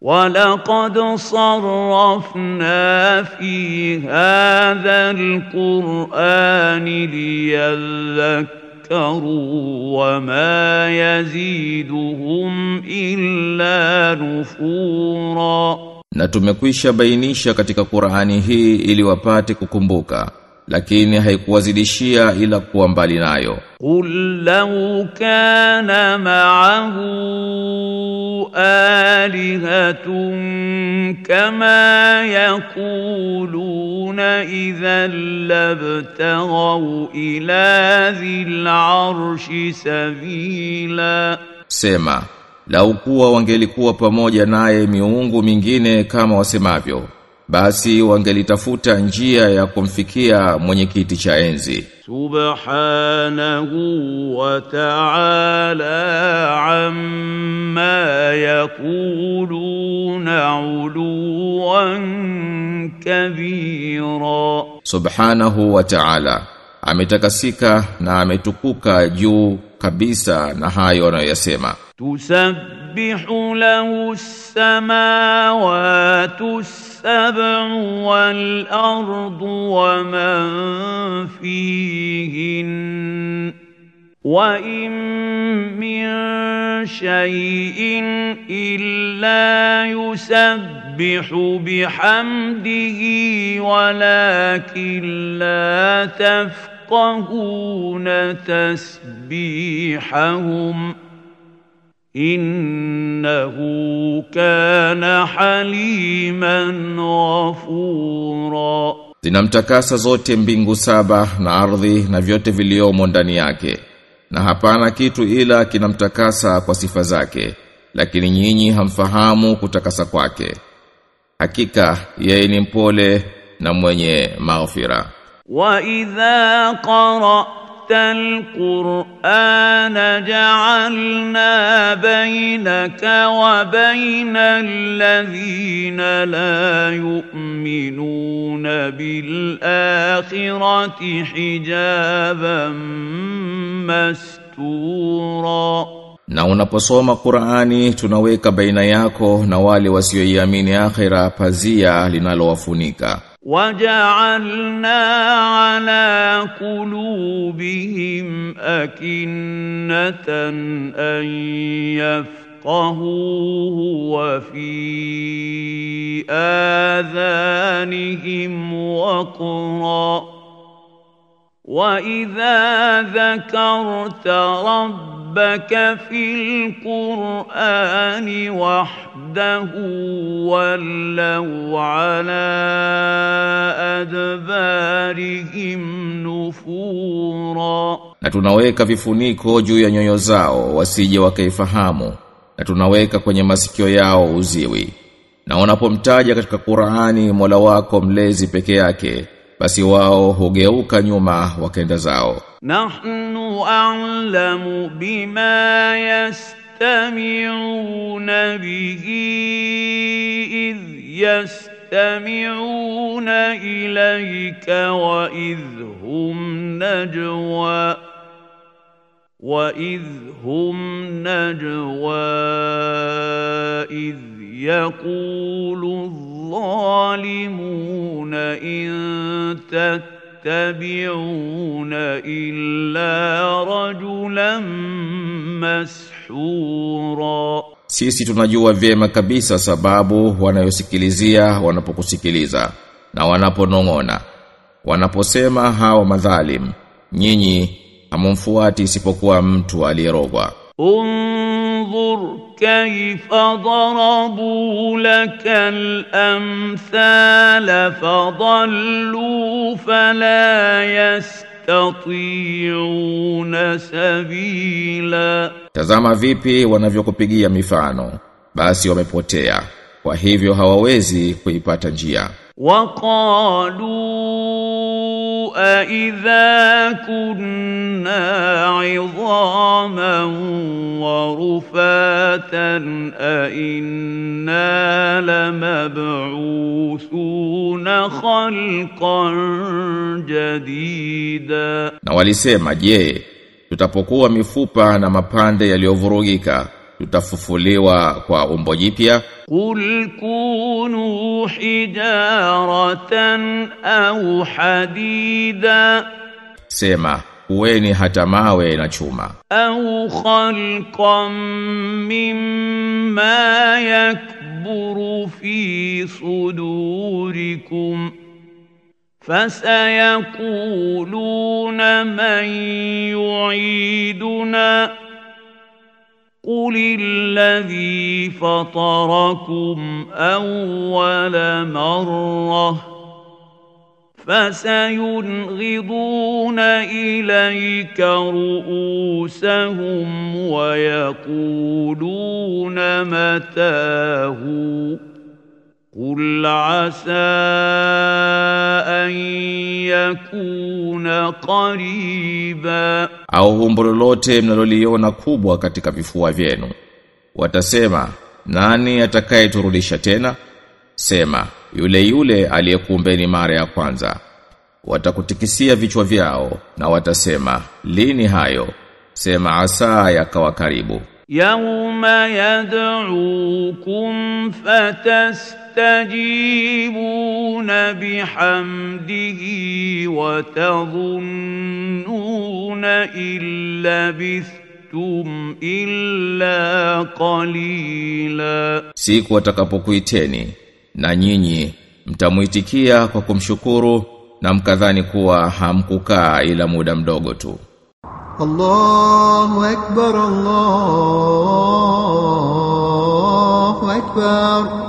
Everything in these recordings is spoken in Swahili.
ولقد صرفنا في هذا القرآن ليذكروا وما يزيدهم إلا نفورا Na tumekwisha bainisha katika Qur'ani hii ili wapate kukumbuka lakini haikuwazidishia ila kuwa mbali nayo. Qul law kana ma'ahu alihatun kama yaquluna idhan labtaghaw ila dhil arshi sabila, sema lau kuwa wangelikuwa pamoja naye miungu mingine kama wasemavyo basi wangelitafuta njia ya kumfikia mwenye kiti cha enzi. Subhanahu wa ta'ala amma yakuluna uluwan kabira. Subhanahu wa ta'ala ametakasika na ametukuka juu kabisa na hayo anayoyasema. Tusabbihu lahu samawati السبع والأرض ومن فيهن وإن من شيء إلا يسبح بحمده ولكن لا تفقهون تسبيحهم. innahu kana haliman ghafura, zinamtakasa zote mbingu saba na ardhi na vyote viliomo ndani yake, na hapana kitu ila kinamtakasa kwa sifa zake, lakini nyinyi hamfahamu kutakasa kwake. Hakika yeye ni mpole na mwenye maghfira. wa idha qara قرأت القرآن جعلنا بينك وبين الذين لا يؤمنون بالآخرة حجابا مستورا Na unaposoma Qur'ani tunaweka baina yako na wale wasioiamini akhira pazia linalowafunika. وجعلنا على قلوبهم أكنة أن يفقهوه وفي آذانهم وقرا. وإذا ذكرت ربك في القرآن وحده ولوا على أدبارهم نفورا Na tunaweka vifuniko juu ya nyoyo zao wasije wakaifahamu na tunaweka kwenye masikio yao uziwi. Na unapomtaja katika Qur'ani Mola wako mlezi peke yake basi wao hugeuka nyuma wakenda zao. نحن أعلم بما يستمعون به إذ يستمعون إليك وإذ هم نجوى وإذ هم نجوى إذ يقول الظالمون إن تتبعون إلا رجلا مسحورا Sisi tunajua vyema kabisa sababu wanayosikilizia wanapokusikiliza na wanaponong'ona. Wanaposema hawa madhalim, nyinyi hamumfuati isipokuwa mtu aliyerogwa. انظر كيف ضربوا لك الأمثال فضلوا فلا يستطيعون سبيلا Tazama vipi wanavyokupigia mifano, basi wamepotea. Kwa hivyo hawawezi kuipata njia. وقالوا أإذا كنا عظاما ورفاتا أإنا لمبعوثون خلقا جديدا Na walisema, je, tutapokuwa mifupa na mapande yaliyovurugika, tutafufuliwa kwa umbo jipya. Qul kunu hijaratan au hadida, sema uweni hata mawe na chuma. Au khalqan mimma yakburu fi sudurikum fasayaquluna man yuiduna قل الذي فطركم أول مرة فسينغضون إليك رؤوسهم ويقولون متاه قل عسى أن يكون قريبا au humbo lolote mnaloliona kubwa katika vifua vyenu watasema nani atakayeturudisha tena sema yule yule aliyekuumbeni mara ya kwanza watakutikisia vichwa vyao na watasema lini hayo sema asa yakawa karibu يوم يدعوكم فتستجيبون بحمده وتظنون إن لبثتم إلا قليلا siku watakapokuiteni na nyinyi mtamuitikia kwa kumshukuru na mkadhani kuwa hamkukaa ila muda mdogo tu الله أكبر الله أكبر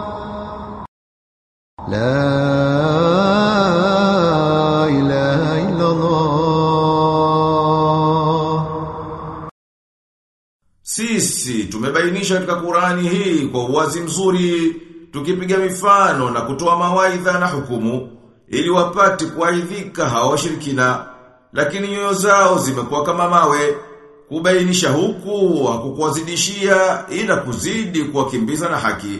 Sisi tumebainisha katika Qurani hii kwa uwazi mzuri tukipiga mifano na kutoa mawaidha na hukumu ili wapate kuaidhika hao washirikina. Lakini nyoyo zao zimekuwa kama mawe. Kubainisha huku hakukuwazidishia ila kuzidi kuwakimbiza na haki.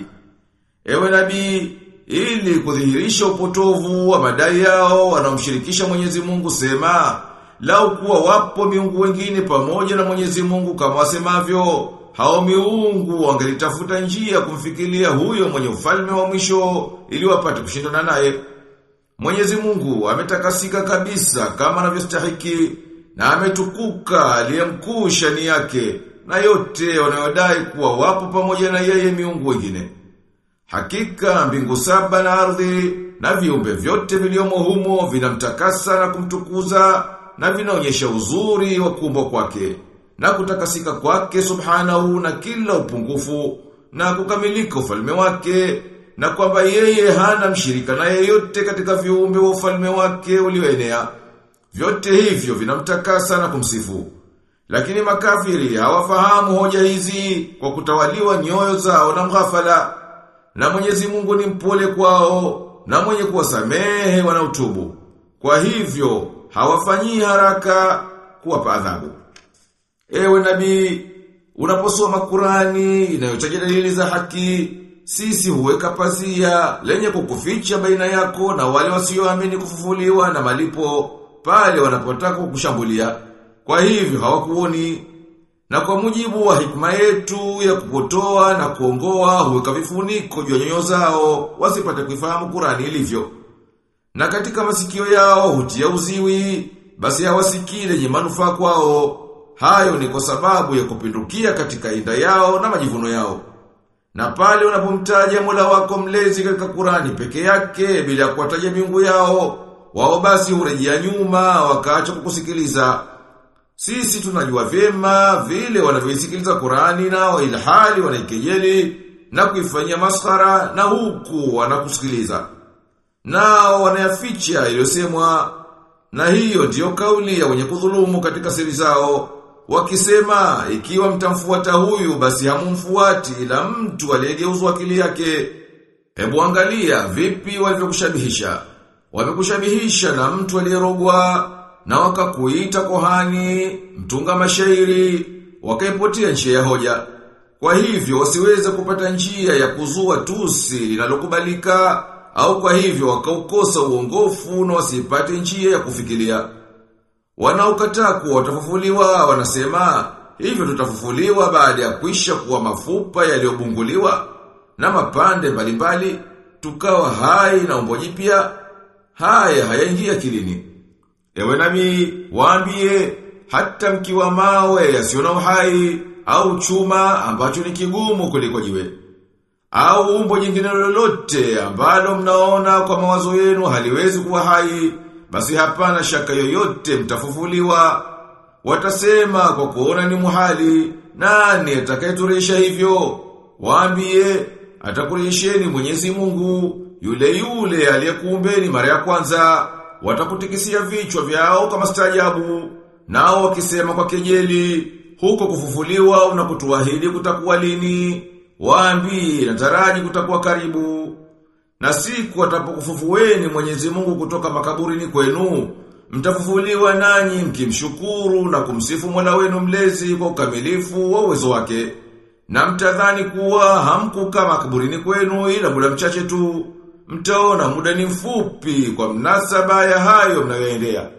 Ewe nabii ili kudhihirisha upotovu wa madai yao wanaomshirikisha Mwenyezi Mungu sema, lau kuwa wapo miungu wengine pamoja na Mwenyezi Mungu kama wasemavyo, hao miungu wangelitafuta njia kumfikilia huyo mwenye ufalme wa mwisho ili wapate kushindana naye. Mwenyezi Mungu ametakasika kabisa kama anavyostahiki na ametukuka aliyemkuu shani yake na yote wanayodai kuwa wapo pamoja na yeye miungu wengine. Hakika mbingu saba na ardhi na viumbe vyote viliomo humo vinamtakasa na kumtukuza na vinaonyesha uzuri wa kuumbwa kwake na kutakasika kwake subhanahu na kila upungufu na kukamilika ufalme wake na kwamba yeye hana mshirika na yeyote katika viumbe wa ufalme wake ulioenea. Vyote hivyo vinamtakasa na kumsifu. Lakini makafiri hawafahamu hoja hizi kwa kutawaliwa nyoyo zao na mghafala. Na Mwenyezi Mungu ni mpole kwao na mwenye kuwasamehe wanaotubu. Kwa hivyo hawafanyii haraka kuwapa adhabu. Ewe nabii, unaposoma Qurani inayotaja dalili za haki, sisi huweka pazia lenye kukuficha baina yako na wale wasioamini kufufuliwa na malipo pale wanapotaka kukushambulia. Kwa hivyo hawakuoni na kwa mujibu wa hikma yetu ya kupotoa na kuongoa huweka vifuniko juu nyoyo zao wasipate kuifahamu Qurani ilivyo. Na katika masikio yao hutia uziwi, basi hawasikii lenye manufaa kwao. Hayo ni kwa sababu ya kupindukia katika inda yao na majivuno yao. Na pale unapomtaja Mola wako mlezi katika Qurani peke yake bila kuwataja miungu yao, wao basi hurejea nyuma wakaacha kukusikiliza. Sisi tunajua vyema vile wanavyoisikiliza Qurani na ilhali wanaikejeli na kuifanyia maskhara na huku wanakusikiliza. Nao wanayaficha iliyosemwa na hiyo ndiyo kauli ya wenye kudhulumu katika siri zao. Wakisema ikiwa mtamfuata huyu basi hamumfuati ila mtu aliyegeuzwa akili yake. Hebu angalia vipi walivyokushabihisha. Wamekushabihisha na mtu aliyerogwa na wakakuita kohani, mtunga mashairi, wakaipotea njia ya hoja. Kwa hivyo wasiweze kupata njia ya kuzua tusi linalokubalika au kwa hivyo wakaukosa uongofu na wasipate njia ya kufikiria. Wanaokataa kuwa watafufuliwa wanasema hivyo tutafufuliwa baada ya kwisha kuwa mafupa yaliyobunguliwa na mapande mbalimbali tukawa hai na umbo jipya haya hayaingia kilini ewe nami waambie hata mkiwa mawe yasiyo na uhai au chuma ambacho ni kigumu kuliko jiwe au umbo jingine lolote ambalo mnaona kwa mawazo yenu haliwezi kuwa hai basi hapana shaka yoyote mtafufuliwa. Watasema kwa kuona ni muhali nani atakayeturisha hivyo? Waambie atakurisheni Mwenyezi Mungu yule yule aliyekuumbeni mara ya kwanza watakutikisia vichwa vyao kama staajabu nao wakisema kwa kejeli huko kufufuliwa unakutuahidi kutakuwa lini waambie nataraji kutakuwa karibu. Na siku atapokufufueni Mwenyezi Mungu kutoka makaburini kwenu mtafufuliwa nanyi mkimshukuru na kumsifu Mola wenu mlezi kwa ukamilifu wa uwezo wake. Na mtadhani kuwa hamkukaa makaburini kwenu ila muda mchache tu mtaona muda ni mfupi kwa mnasaba ya hayo mnayoendea